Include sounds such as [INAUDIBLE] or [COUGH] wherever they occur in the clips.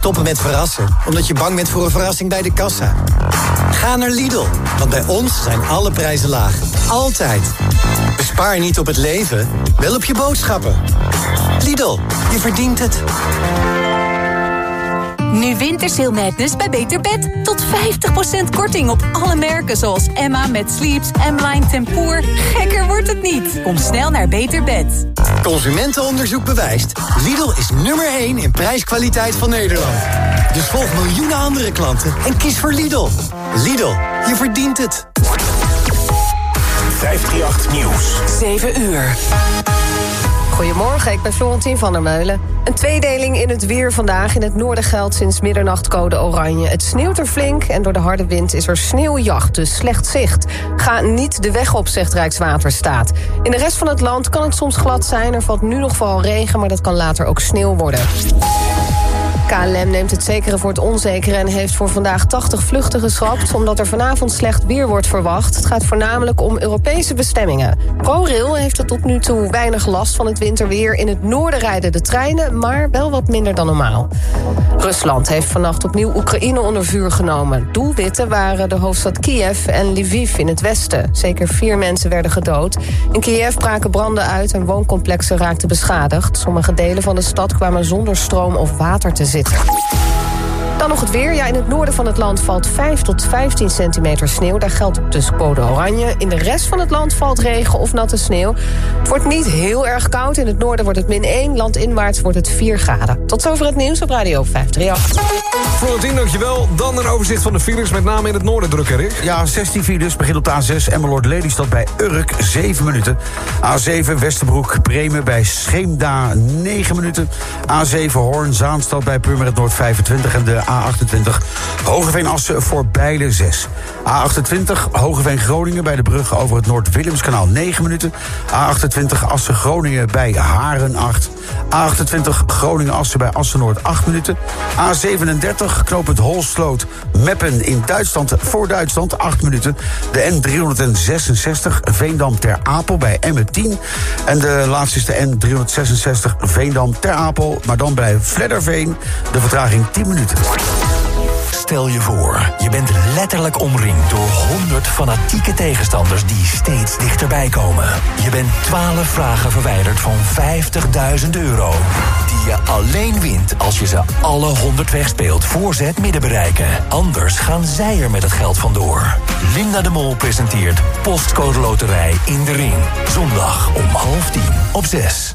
Stoppen met verrassen, omdat je bang bent voor een verrassing bij de kassa. Ga naar Lidl, want bij ons zijn alle prijzen laag. Altijd. Bespaar niet op het leven, wel op je boodschappen. Lidl, je verdient het. Nu Wintersail Madness bij Beter Bed. Tot 50% korting op alle merken zoals Emma met Sleeps, M-Line Tempoor. Gekker wordt het niet. Kom snel naar Beter Bed. Consumentenonderzoek bewijst. Lidl is nummer 1 in prijskwaliteit van Nederland. Dus volg miljoenen andere klanten en kies voor Lidl. Lidl, je verdient het. 538 Nieuws. 7 uur. Goedemorgen, ik ben Florentien van der Meulen. Een tweedeling in het weer vandaag. In het noorden geldt sinds middernacht code oranje. Het sneeuwt er flink en door de harde wind is er sneeuwjacht, dus slecht zicht. Ga niet de weg op, zegt Rijkswaterstaat. In de rest van het land kan het soms glad zijn. Er valt nu nog vooral regen, maar dat kan later ook sneeuw worden. KLM neemt het zekere voor het onzekere en heeft voor vandaag 80 vluchten geschrapt... omdat er vanavond slecht weer wordt verwacht. Het gaat voornamelijk om Europese bestemmingen. ProRail heeft er tot nu toe weinig last van het winterweer. In het noorden rijden de treinen, maar wel wat minder dan normaal. Rusland heeft vannacht opnieuw Oekraïne onder vuur genomen. Doelwitten waren de hoofdstad Kiev en Lviv in het westen. Zeker vier mensen werden gedood. In Kiev braken branden uit en wooncomplexen raakten beschadigd. Sommige delen van de stad kwamen zonder stroom of water te zitten. позицию. Dan nog het weer. Ja, in het noorden van het land valt 5 tot 15 centimeter sneeuw. Daar geldt dus code oranje. In de rest van het land valt regen of natte sneeuw. Het wordt niet heel erg koud. In het noorden wordt het min 1. Landinwaarts wordt het 4 graden. Tot zover het nieuws op Radio 538. Florentien, dankjewel. Dan een overzicht van de files, met name in het noorden druk, Rick. Ja, 16 files. Begint op de A6 Emmeloord Lelystad bij Urk, 7 minuten. A7 Westerbroek Bremen bij Scheemda, 9 minuten. A7 Hoorn Zaanstad bij Purmerend Noord, 25. En de A28 Hogeveen-Assen voor Bijlen 6. A28 Hogeveen-Groningen bij de brug over het Noord-Willemskanaal 9 minuten. A28 Assen-Groningen bij Haren 8. A28 Groningen-Assen bij Assen-Noord 8 minuten. A37 knooppunt Holsloot Meppen in Duitsland voor Duitsland 8 minuten. De N366 Veendam ter Apel bij Emmen 10. En de laatste is de N366 Veendam ter Apel, maar dan bij Vledderveen de vertraging 10 minuten. Stel je voor, je bent letterlijk omringd door 100 fanatieke tegenstanders die steeds dichterbij komen. Je bent 12 vragen verwijderd van 50.000 euro. Die je alleen wint als je ze alle 100 wegspeelt voor ze het midden bereiken. Anders gaan zij er met het geld vandoor. Linda de Mol presenteert Postcode Loterij in de Ring. Zondag om half tien op 6.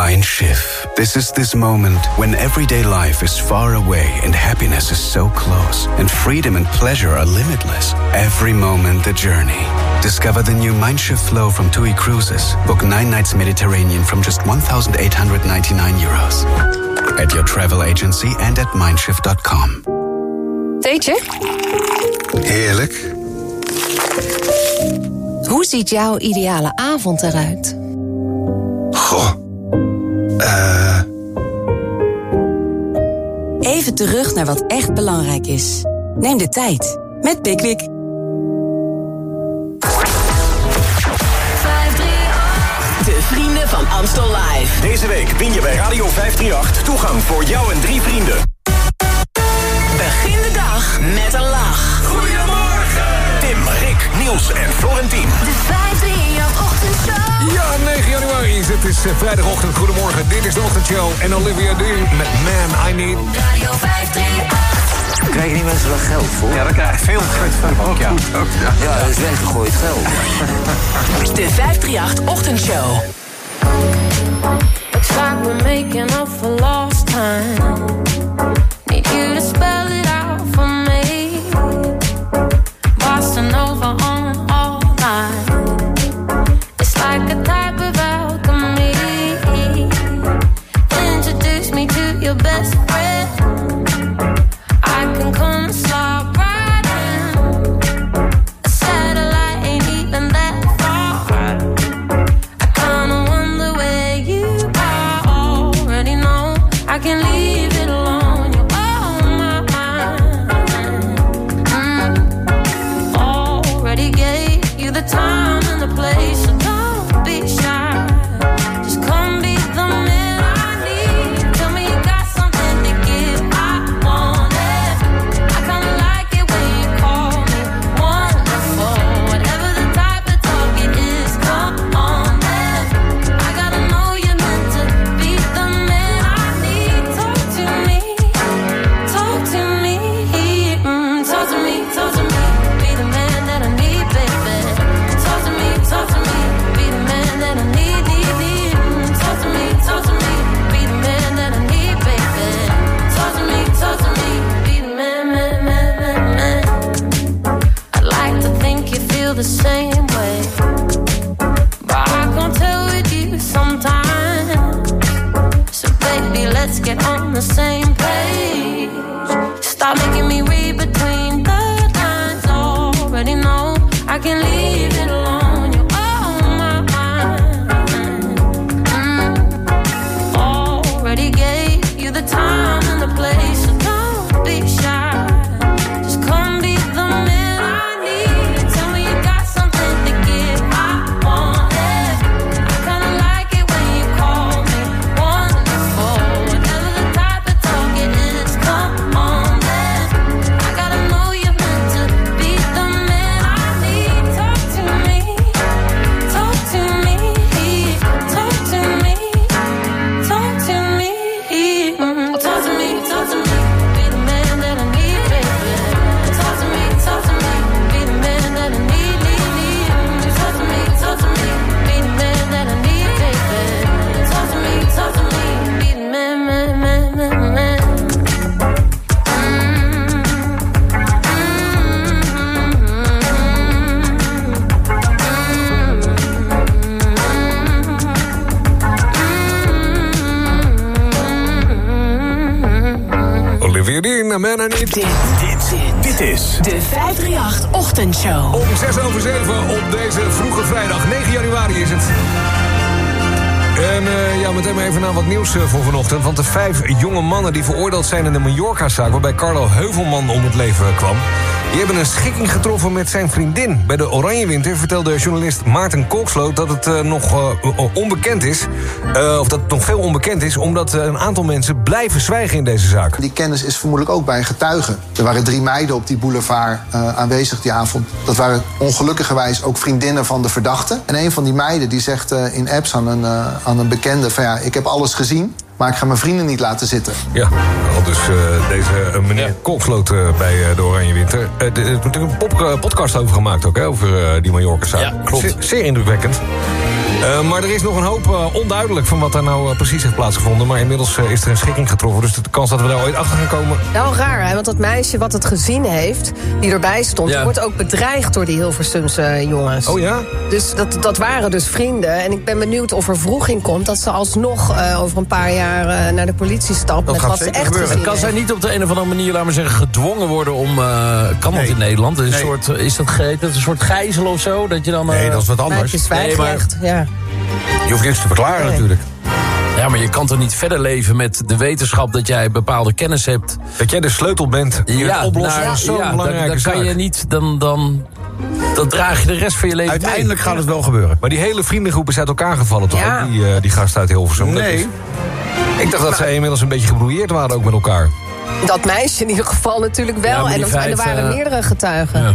Mindshift. This is this moment when everyday life is far away and happiness is so close, and freedom and pleasure are limitless. Every moment the journey. Discover the new Mindshift flow from TUI Cruises. Book nine nights Mediterranean from just 1,899 euros. At your travel agency and at mindshift.com. Theetje? Heerlijk. Hoe ziet jouw ideale avond eruit? Goh. Eh... Even terug naar wat echt belangrijk is. Neem de tijd met Pickwick. De vrienden van Amstel Live. Deze week win je bij Radio 538 toegang voor jou en drie vrienden. Begin de dag met een lach. Goedemorgen! Tim, Rick, Niels en Florentien. De 538 ochtendshow. Ja, 9 januari. Het is eh, vrijdagochtend. Goedemorgen. Dit is de ochtendshow. En Olivia Dean met Man I Need. Radio 538. Krijgen die mensen wel geld voor? Ja, krijg je veel geld voor. Ook, ja. Ja. ja, dat is weggegooid geld. [LAUGHS] De 538 ochtendshow. Looks like we're making up for lost time. Die veroordeeld zijn in de Mallorca-zaak... waarbij Carlo Heuvelman om het leven kwam... die hebben een schikking getroffen met zijn vriendin. Bij de Oranje Winter vertelde journalist Maarten Kolksloot... dat het eh, nog eh, onbekend is, eh, of dat het nog veel onbekend is... omdat een aantal mensen blijven zwijgen in deze zaak. Die kennis is vermoedelijk ook bij een getuige. Er waren drie meiden op die boulevard aanwezig die avond. Dat waren ongelukkigerwijs ook vriendinnen van de verdachte. En een van die meiden die zegt in apps aan een, aan een bekende... van ja, ik heb alles gezien, maar ik ga mijn vrienden niet laten zitten. Ja, al dus eh, deze uh, meneer Kolksloot eh, bij eh, de Oranje Winter. Eh, er is natuurlijk een pop- eh, podcast over gemaakt ook, hè, over eh, die Mallorca-zaak. Ja, klopt. Zeer, zeer indrukwekkend. Eh, maar er is nog een hoop eh, onduidelijk van wat daar nou eh, precies heeft plaatsgevonden. Maar inmiddels is er een schikking getroffen. Dus de kans dat we daar ooit achter gaan komen... Wel raar, hè? want dat meisje wat het gezien heeft, die erbij stond... Ja. wordt ook bedreigd door die Hilversumse jongens. Oh ja? Dus dat, dat waren dus vrienden. En ik ben benieuwd of er vroeging komt... dat ze alsnog eh, over een paar jaar naar de politie stapt... met wat ze echt gezien Kan zij niet op de een of andere manier, laat maar zeggen, gedwongen worden om... eh, kan dat in Nederland? Is, een soort, is dat ge- dat een soort gijzel of zo? Dat je dan, Nee, dat is wat anders. Maar is zwijgrecht, ja. Je hoeft niks te verklaren Nee. natuurlijk. Ja, maar je kan toch niet verder leven met de wetenschap dat jij bepaalde kennis hebt. Dat jij de sleutel bent in het oplossen van zo'n ja, belangrijke dan, dan kan je niet, dan, dan, dan draag je de rest van je leven Uiteindelijk mee. gaat het wel gebeuren. Maar die hele vriendengroep is uit elkaar gevallen, toch? Ja. Die, eh, die gast uit Hilversum. Dat Nee. is- Ik dacht dat zij inmiddels een beetje gebrouilleerd waren ook met elkaar. Dat meisje in ieder geval natuurlijk Ja, wel. en, die er- er waren eh, meerdere getuigen. Ja.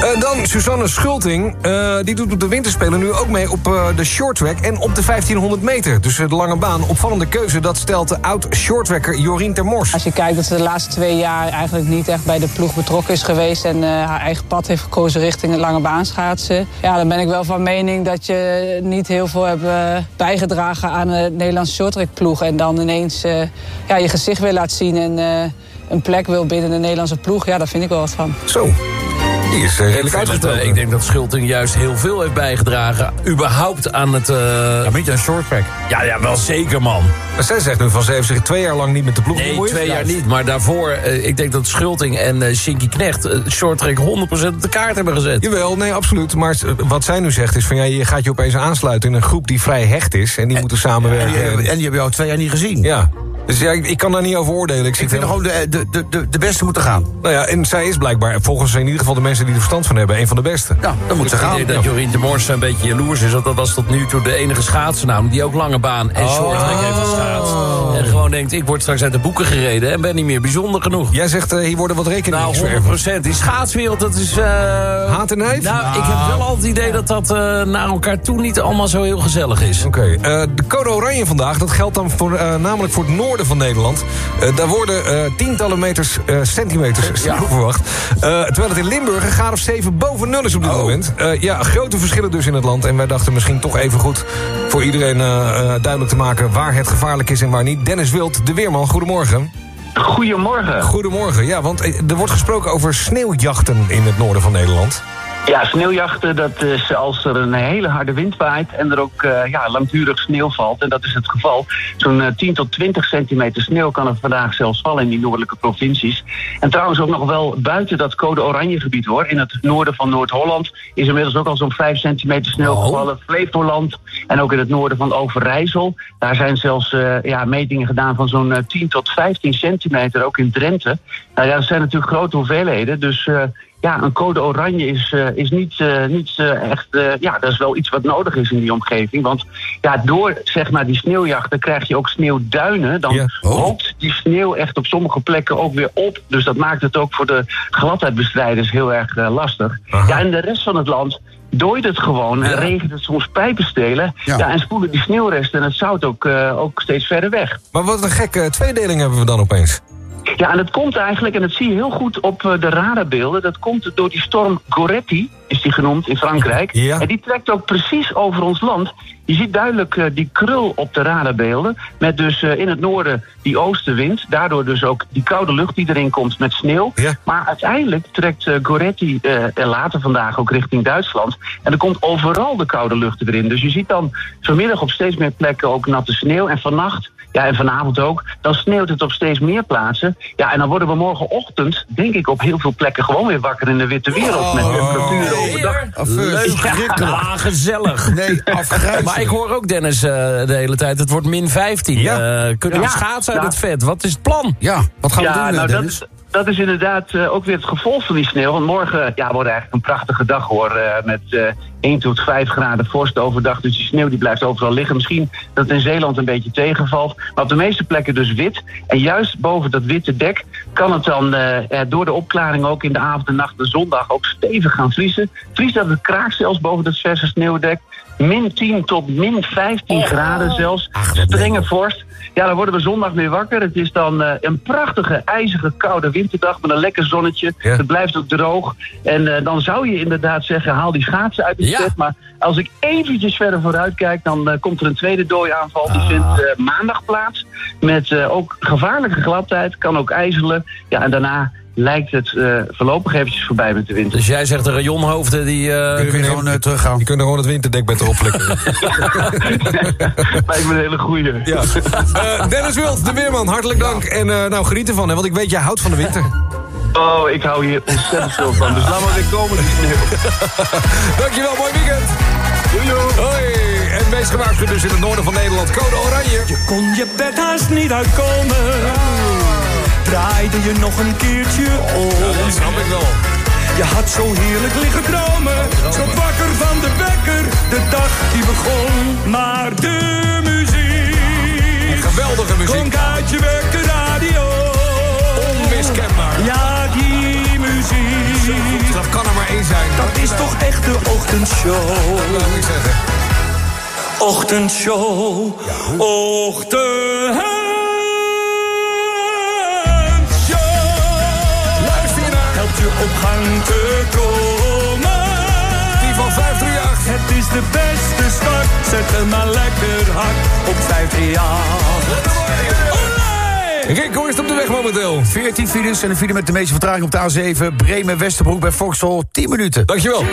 Eh, dan Suzanne Schulting. eh, die doet op de winterspelen nu ook mee op eh, de shorttrack en op de 1500 meter. Dus de lange baan. Opvallende keuze, dat stelt de oud-shorttracker Jorien Termors. Als je kijkt dat ze de laatste twee jaar eigenlijk niet echt bij de ploeg betrokken is geweest... en haar eigen pad heeft gekozen richting het lange baan schaatsen... ja, dan ben ik wel van mening dat je niet heel veel hebt bijgedragen aan de Nederlandse shorttrackploeg... en dan ineens ja, je gezicht weer laat zien en een plek wil binnen de Nederlandse ploeg... ja, daar vind ik wel wat van. Zo, die is eh, Ik, redelijk uitgesproken. eh, ik denk dat Schulting juist heel veel heeft bijgedragen. überhaupt aan het... eh, Ja, beetje een shorttrack. ja, ja, wel zeker, man. Maar zij zegt nu van ze heeft zich twee jaar lang niet met de ploeg Nee, twee jaar niet. Maar daarvoor, eh, ik denk dat Schulting en eh Shinky Knecht... eh, shorttrack 100% op de kaart hebben gezet. Jawel, nee, absoluut. Maar wat zij nu zegt is van ja, je gaat je opeens aansluiten in een groep die vrij hecht is. En die moeten En samenwerken. die, En, en die hebben jou twee jaar niet gezien. ja. Dus ja, ik, ik kan daar niet over oordelen. Ik, Ik vind helemaal- gewoon de, de, de, de beste moeten gaan. Nou ja, en zij is blijkbaar, volgens in ieder geval de mensen die er verstand van hebben, een van de beste. Ja, dan moet ze Ik gaan. denk dat Jorien de Mors een beetje jaloers is. Want dat was tot nu toe de enige schaatsennaam... die ook lange baan en shorttrack heeft geschaatst. En gewoon denkt, ik word straks uit de boeken gereden... en ben niet meer bijzonder genoeg. Jij zegt, eh, hier worden wat rekeningen Nou, vererven. 100%. Die schaatswereld, dat is... eh, Haat en neef? Nou, ik heb wel al het idee dat dat eh, naar elkaar toe niet allemaal zo heel gezellig is. Oké, eh, de code oranje vandaag, dat geldt dan voor, eh, namelijk voor het noorden van Nederland. Eh, daar worden eh, tientallen meters, eh, centimeters sneeuw verwacht. Eh, terwijl het in Limburg een graad of 7 boven nul is op dit moment. Eh, ja, grote verschillen dus in het land. En wij dachten misschien toch even goed voor iedereen duidelijk te maken... waar het gevaarlijk is en waar niet. Dennis Wild, de Weerman, goedemorgen. Goedemorgen. Goedemorgen, ja, want eh, er wordt gesproken over sneeuwjachten in het noorden van Nederland. Ja, sneeuwjachten, dat is als er een hele harde wind waait en er ook eh, ja, langdurig sneeuw valt. En dat is het geval. Zo'n eh, 10 tot 20 centimeter sneeuw kan er vandaag zelfs vallen in die noordelijke provincies. En trouwens ook nog wel buiten dat code oranje gebied hoor. In het noorden van Noord-Holland is inmiddels ook al zo'n 5 centimeter sneeuw gevallen. Flevoland en ook in het noorden van Overijssel. Daar zijn zelfs eh, ja, metingen gedaan van zo'n eh, 10 tot 15 centimeter, ook in Drenthe. Nou ja, dat zijn natuurlijk grote hoeveelheden. Dus eh, ja, een code oranje is, eh, is niet, eh, niet eh, echt... ja, dat is wel iets wat nodig is in die omgeving. Want ja, door zeg maar, die sneeuwjachten krijg je ook sneeuwduinen. Dan hoopt die sneeuw echt op sommige plekken ook weer op. Dus dat maakt het ook voor de gladheidbestrijders heel erg lastig. Ja, en de rest van het land dooit het gewoon en regent het soms pijpenstelen. Ja. Ja. en spoelen die sneeuwresten en het zout ook, ook steeds verder weg. Maar wat een gekke tweedeling hebben we dan opeens. Ja, en dat komt eigenlijk, en dat zie je heel goed op eh, de radarbeelden... dat komt door die storm Goretti, is die genoemd in Frankrijk. En die trekt ook precies over ons land. Je ziet duidelijk eh, die krul op de radarbeelden... met dus eh, in het noorden die oostenwind. Daardoor dus ook die koude lucht die erin komt met sneeuw. Maar uiteindelijk trekt Goretti later vandaag ook richting Duitsland. En er komt overal de koude lucht erin. Dus je ziet dan vanmiddag op steeds meer plekken ook natte sneeuw. En vannacht ja, en vanavond ook. Dan sneeuwt het op steeds meer plaatsen. Ja, en dan worden we morgenochtend, denk ik, op heel veel plekken gewoon weer wakker in de witte wereld. Met temperaturen overdag. Leuk. Ah, gezellig. Nee, afgrijzelijk. Maar ik hoor ook Dennis eh, de hele tijd, het wordt min 15. Eh, kunnen we Ja. schaatsen uit Ja. het vet? Wat is het plan? Ja, wat gaan we ja, doen, nou, eh, dat, Dennis? is- dat is inderdaad eh, ook weer het gevolg van die sneeuw. Want morgen ja, wordt eigenlijk een prachtige dag hoor. eh, met eh 1 tot 5 graden vorst overdag. Dus die sneeuw die blijft overal liggen. Misschien dat het in Zeeland een beetje tegenvalt. Maar op de meeste plekken dus wit. En juist boven dat witte dek kan het dan door de opklaring ook in de avond en nacht en zondag ook stevig gaan vriezen. Vriest dat het kraakt zelfs boven dat verse sneeuwdek. Min 10 tot min 15 graden zelfs. Strenge vorst. Ja, dan worden we zondag weer wakker. Het is dan eh, een prachtige, ijzige, koude winterdag met een lekker zonnetje. Het blijft ook droog. En eh, dan zou je inderdaad zeggen, haal die schaatsen uit het set. Maar als ik eventjes verder vooruit kijk, dan eh, komt er een tweede dooiaanval. Die vindt eh, maandag plaats. Met ook gevaarlijke gladheid, kan ook ijzelen. Ja, en daarna lijkt het eh, voorlopig eventjes voorbij met de winter. Dus jij zegt de rayonhoofden die... eh, Kunnen gewoon teruggaan. Die kunnen gewoon het winterdekbed erop flikkeren. [LAUGHS] Lijkt me een hele goeie. Ja. Eh, Dennis Wild, de weerman, hartelijk dank. En eh, nou, geniet ervan, hè, want ik weet, jij houdt van de winter. Oh, ik hou hier ontzettend veel van. Dus laat maar weer komen. die sneeuw. [LAUGHS] Dankjewel, mooi weekend. Hoi. En wees gewaarschuwd dus in het noorden van Nederland. Code oranje. Je kon je bed haast niet uitkomen. Draaide je nog een keertje om. Ja, dat snap ik wel. Je had zo heerlijk liggen dromen. Zo wakker van de wekker. De dag die begon. Maar de muziek. Geweldige muziek. Klonk uit je wekker radio. Onmiskenbaar. Ja, die muziek. Dat kan er maar één zijn. Dat is toch echt de ochtendshow. Dat moet ik zeggen. Ochtendshow. Ochtendshow. Op gang te komen. Die van 538. Het is de beste start. Zet hem maar lekker hard op 538. Rick, hoe is het op de weg momenteel? 14 files en een file met de meeste vertraging op de A7. Bremen-Westerbroek bij Vauxhall, 10 minuten. Dankjewel.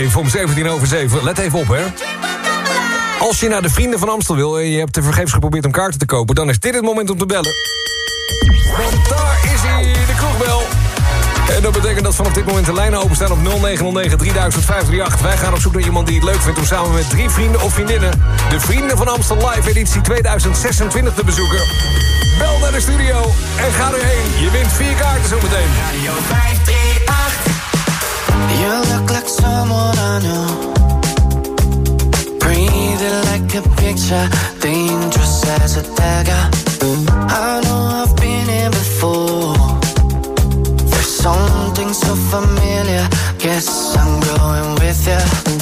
Alive om 17 over 7. Let even op, hè. Als je naar de Vrienden van Amstel wil... en je hebt te vergeefs geprobeerd om kaarten te kopen... dan is dit het moment om te bellen. Want daar is hij, de kroegbel. En dat betekent dat vanaf dit moment de lijnen openstaan op 0909 3058. Wij gaan op zoek naar iemand die het leuk vindt om samen met drie vrienden of vriendinnen... de Vrienden van Amstel Live editie 2026 te bezoeken. Bel naar de studio en ga erheen. Je wint vier kaarten zometeen. Radio 538. Dangerous as a dagger. I know I've been here before. There's something so familiar. Guess I'm going with you.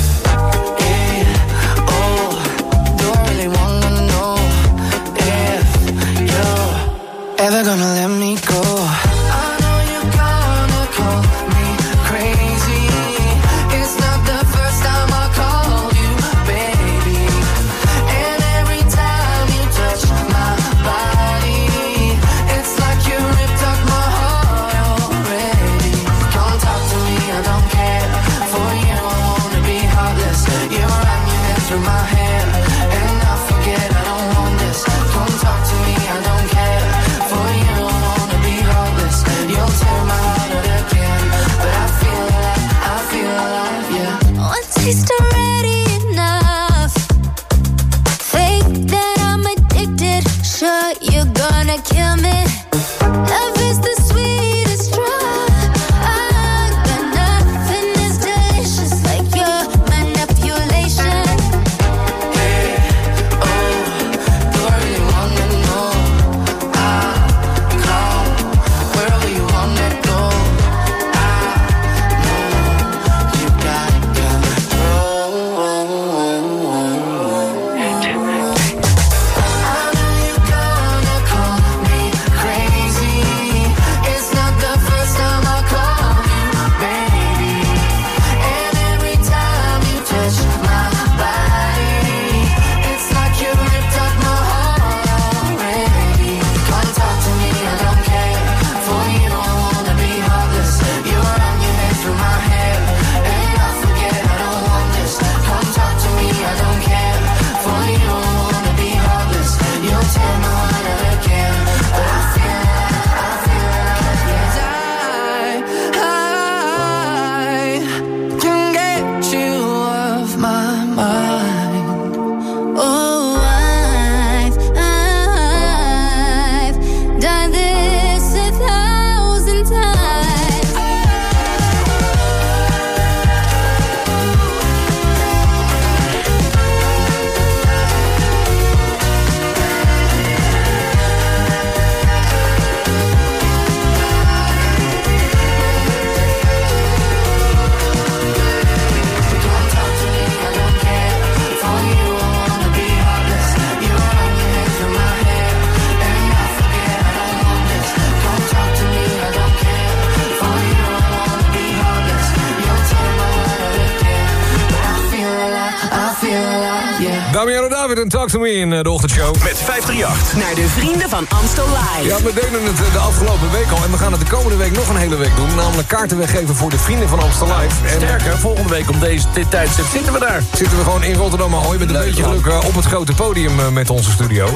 Talk to Me in eh, de ochtendshow. Met 538. Naar de Vrienden van Amstel Live. Ja, we deden het eh, de afgelopen week al. En we gaan het de komende week nog een hele week doen. Namelijk kaarten weggeven voor de vrienden van Amstel Live. En Sterker, volgende week om deze, dit tijdstip zitten we daar. zitten we gewoon in Rotterdam Ahoy met een beetje geluk eh, op het grote podium eh, met onze studio.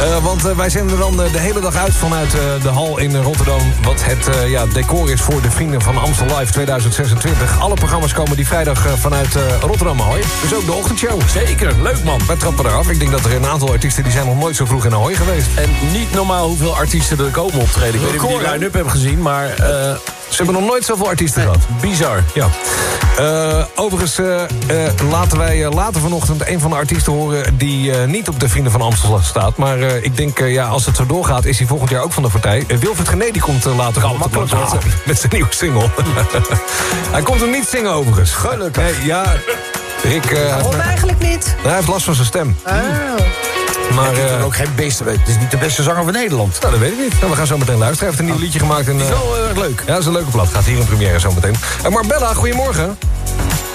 Eh, want eh, wij zenden er dan eh, de hele dag uit vanuit de hal in Rotterdam... wat het ja, decor is voor de Vrienden van Amstel Live 2026. Alle programma's komen die vrijdag vanuit Rotterdam Ahoy. Dus ook de ochtendshow. Zeker, leuk man. Wij trappen eraf. Ik denk dat er een aantal artiesten... die zijn nog nooit zo vroeg in Ahoy geweest. En niet normaal hoeveel artiesten er komen optreden. Ik weet niet of je die line-up hebt gezien, maar... Ze hebben nog nooit zoveel artiesten gehad. bizar. Ja. Eh, overigens eh, eh, laten wij eh, later vanochtend een van de artiesten horen... die eh, niet op de Vrienden van Amstel staat. Maar eh, ik denk, eh, ja, als het zo doorgaat, is hij volgend jaar ook van de partij. Uh, Wilfred Gené die komt later makkelijk, [LAUGHS] met, zijn nieuwe single. [LAUGHS] hij komt hem niet zingen overigens. Gelukkig. Nee, ja, Rick... eh, heeft, eigenlijk niet? hij heeft last van zijn stem. Oh. Maar Het is eh, ook geen beste, het is niet de beste zanger van Nederland. nou, dat weet ik niet. Nou, we gaan zo meteen luisteren. Hij heeft een nieuw liedje gemaakt. En, is eh, wel heel erg leuk. Ja, dat is een leuke plat. Gaat hier in première zo meteen. Uh, Marbella, goedemorgen.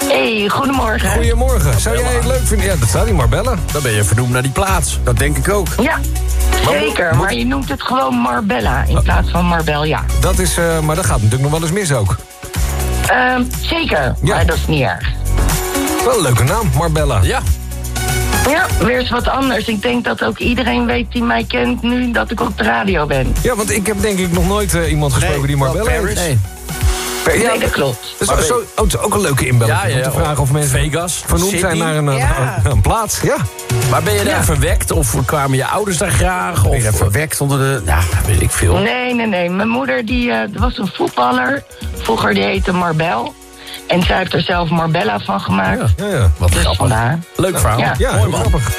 Hey, goedemorgen. Goedemorgen. Zou jij het leuk vinden? Ja, dat staat niet, Marbella. Dan ben je vernoemd naar die plaats. Dat denk ik ook. Ja, zeker. Maar je noemt het gewoon Marbella in plaats van Marbella. Dat is, eh, maar dat gaat natuurlijk nog wel eens mis ook. Ehm, zeker, maar dat is niet erg. Wel een leuke naam, Marbella. Ja. Ja, weer eens wat anders. Ik denk dat ook iedereen weet die mij kent nu dat ik op de radio ben. Ja, want ik heb denk ik nog nooit eh, iemand gesproken die Marbella heet. Paris. Nee. Nee, dat klopt. Dat is, zo, oh, het is ook een leuke inbeelding Ja, ja, om te ja. vragen of mensen Vegas, vernoemd City. zijn naar een, een- Ja. een, [LAUGHS] een plaats. Ja. Maar ben je daar Ja. verwekt of kwamen je ouders daar graag? Of, Ben je daar verwekt onder de... Ja, weet ik veel. Nee, nee, nee. Mijn moeder die, eh, was een voetballer. Vroeger die heette Marbel. En zij heeft er zelf Marbella van gemaakt. Ja, ja. Wat Dus grappig. vandaar. Leuk verhaal. Ja. Ja, Mooi man. grappig.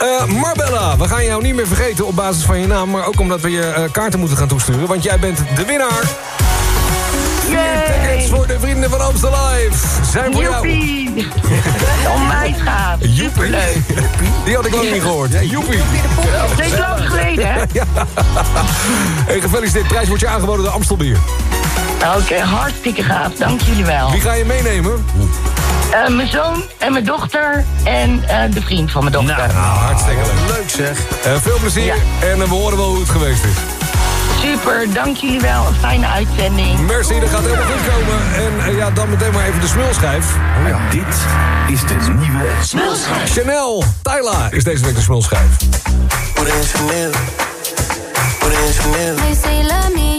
Eh, Marbella, we gaan jou niet meer vergeten op basis van je naam... maar ook omdat we je eh, kaarten moeten gaan toesturen. Want jij bent de winnaar. Vier tickets voor de Vrienden van Amstel Live. Zijn voor jou. Joepie! [LAUGHS] Om mij gaat. Superleuk. Die had ik lang niet gehoord. Joepie. Dat is lang geleden, hè? [LAUGHS] Ja. Hey, gefeliciteerd. Prijs wordt je aangeboden door Amstelbier. Oké, hartstikke gaaf. Dank jullie wel. Wie ga je meenemen? Eh, mijn zoon en mijn dochter en eh, de vriend van mijn dochter. Nou, hartstikke leuk. Leuk zeg. Eh, veel plezier Ja. en we horen wel hoe het geweest is. Super, dank jullie wel. Een fijne uitzending. Merci, dat gaat helemaal goed komen. En ja, dan meteen maar even de smulschijf. En dit is de nieuwe Smulschijf. Chanel, Tyla is deze week de smulschijf. Ain't for me Chanel. They say Chanel. They love me,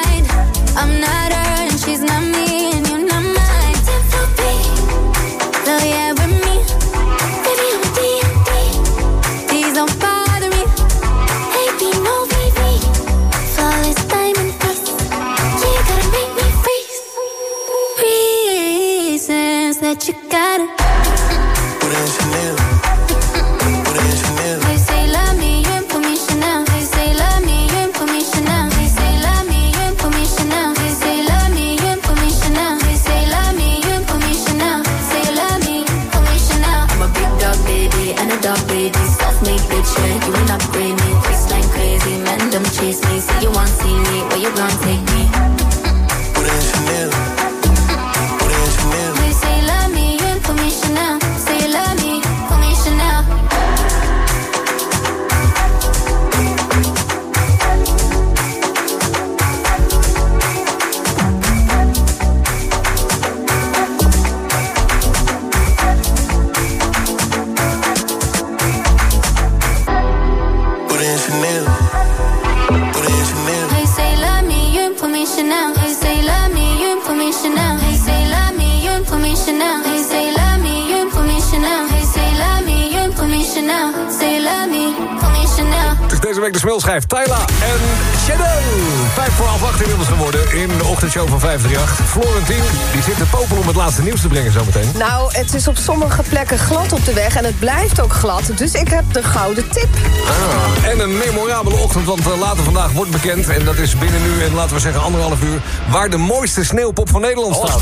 plekken glad op de weg en het blijft ook glad. Dus ik heb de gouden tip. Ah, en een memorabele ochtend, want eh, later vandaag wordt bekend... en dat is binnen nu en laten we zeggen anderhalf uur... waar de mooiste sneeuwpop van Nederland staat.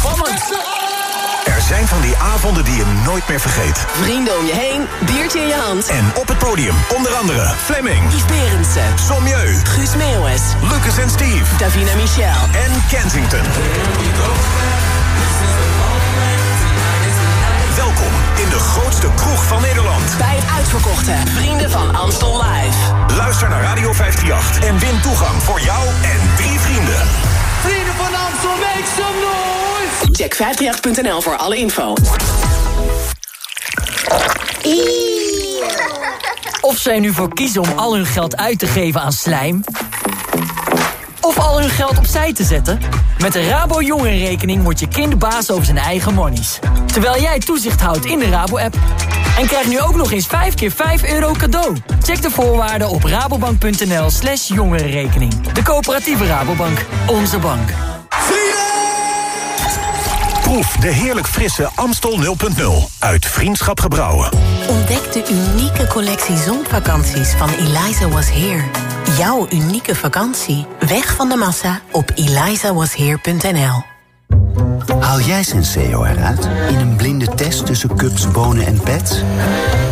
Er zijn van die avonden die je nooit meer vergeet. Vrienden om je heen, biertje in je hand. En op het podium onder andere Fleming, Yves Berendsen, Sommieu, Guus Meeuwis, Lucas en Steve Davina Michel. en Kensington. In de grootste kroeg van Nederland. Bij het uitverkochte Vrienden van Amstel Live. Luister naar Radio 538 en win toegang voor jou en drie vrienden. Vrienden van Amstel, make some noise! Check 538.nl voor alle info. Of zij nu voor kiezen om al hun geld uit te geven aan slijm... of al hun geld opzij te zetten... met de Rabo Jongerenrekening wordt je kind baas over zijn eigen monies. Terwijl jij toezicht houdt in de Rabo-app. En krijg nu ook nog eens 5 keer 5 euro cadeau. Check de voorwaarden op rabobank.nl slash jongerenrekening. De coöperatieve Rabobank. Onze bank. Proef de heerlijk frisse Amstel 0.0 uit Vriendschap Gebrouwen. Ontdek de unieke collectie zonvakanties van Eliza Was Here. Jouw unieke vakantie. Weg van de massa op elizawasheer.nl Haal jij Senseo eruit in een blinde test tussen cups, bonen en pets?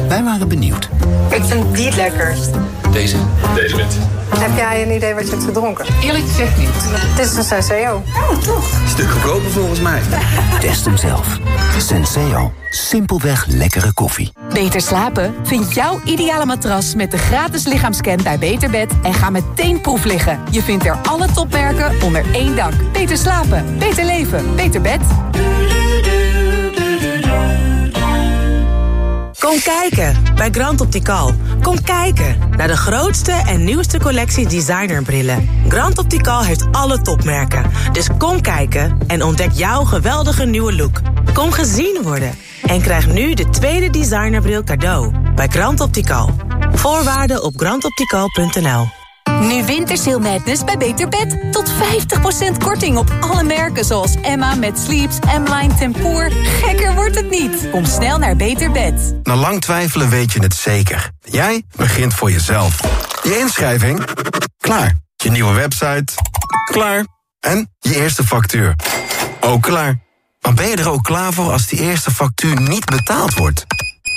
Wij waren benieuwd. Ik vind die het lekkerst. Deze? Deze wit. Heb jij een idee wat je hebt gedronken? Eerlijk gezegd niet. Het is een Senseo. Oh, toch? Stuk goedkoper volgens mij. [LAUGHS] Test hem zelf. Senseo. Simpelweg lekkere koffie. Beter slapen? Vind jouw ideale matras met de gratis lichaamscan bij Beterbed en ga meteen proef liggen. Je vindt er alle topmerken onder één dak. Beter slapen, beter leven, beter bed. Kom kijken bij Grand Optical. Kom kijken naar de grootste en nieuwste collectie designerbrillen. Grand Optical heeft alle topmerken. Dus kom kijken en ontdek jouw geweldige nieuwe look. Kom gezien worden en krijg nu de tweede designerbril cadeau bij Grand Optical. Voorwaarden op grandoptical.nl. Nu Wintersail Madness bij Beter Bed. Tot 50% korting op alle merken zoals Emma met Sleeps, M-Line Tempoor. Gekker wordt het niet. Kom snel naar Beter Bed. Na lang twijfelen weet je het zeker. Jij begint voor jezelf. Je inschrijving? Klaar. Je nieuwe website? Klaar. En je eerste factuur? Ook klaar. Maar ben je er ook klaar voor als die eerste factuur niet betaald wordt?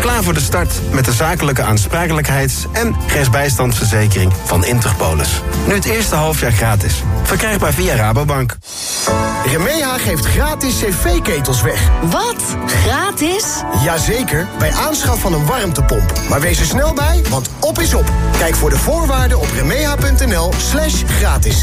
Klaar voor de start met de zakelijke aansprakelijkheids- en rechtsbijstandsverzekering van Interpolis. Nu het eerste halfjaar gratis. Verkrijgbaar via Rabobank. Remeha geeft gratis cv-ketels weg. Wat? Gratis? Jazeker, bij aanschaf van een warmtepomp. Maar wees er snel bij, want op is op. Kijk voor de voorwaarden op remeha.nl slash gratis.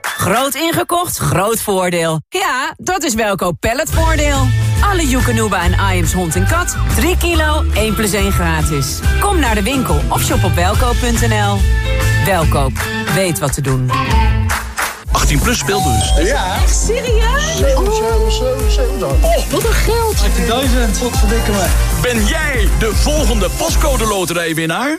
Groot ingekocht, groot voordeel. Ja, dat is Welkoop Palletvoordeel. Alle Joekanuba en Iams hond en kat. 3 kilo, 1 plus 1 gratis. Kom naar de winkel of shop op welkoop.nl. Welkoop, weet wat te doen. 18 plus speelbus. Ja. Echt serieus? Oh, wat een geld. 18.000. Wat verdikken me. Ben jij de volgende postcode loterijwinnaar?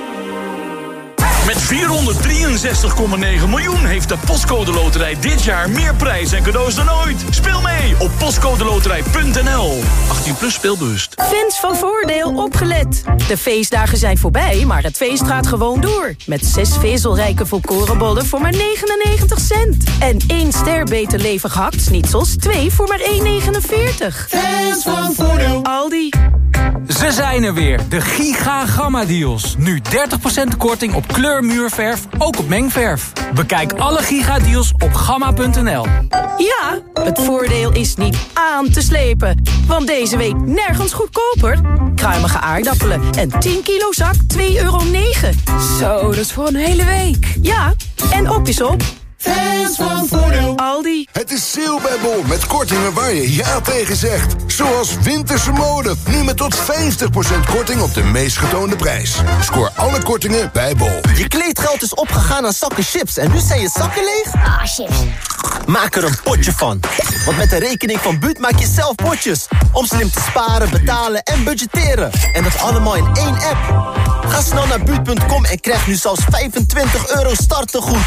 Met 463,9 miljoen heeft de Postcode Loterij dit jaar meer prijs en cadeaus dan ooit. Speel mee op postcodeloterij.nl. 18 plus speelbewust. Fans van Voordeel opgelet. De feestdagen zijn voorbij, maar het feest gaat gewoon door. Met zes vezelrijke volkorenbollen voor maar 99 cent. En één ster beter levig hakt zoals twee voor maar 1,49. Fans van Voordeel. Aldi. Ze zijn er weer, de Giga Gamma Deals. Nu 30% korting op kleurmuurverf, ook op mengverf. Bekijk alle Giga Deals op gamma.nl. Ja, het voordeel is niet aan te slepen. Want deze week nergens goedkoper. Kruimige aardappelen en 10 kilo zak 2,9 euro. Zo, dat is voor een hele week. Ja, en op is op. Fans van Voordeel. Aldi. Het is sale bij Bol met kortingen waar je ja tegen zegt. Zoals winterse mode. Nu met tot 50% korting op de meest getoonde prijs. Scoor alle kortingen bij Bol. Je kleedgeld is opgegaan aan zakken chips en nu zijn je zakken leeg? Ah, chips. Maak er een potje van. Want met de rekening van Buut maak je zelf potjes. Om slim te sparen, betalen en budgetteren. En dat allemaal in één app. Ga snel naar Buut.com en krijg nu zelfs 25 euro startegoed.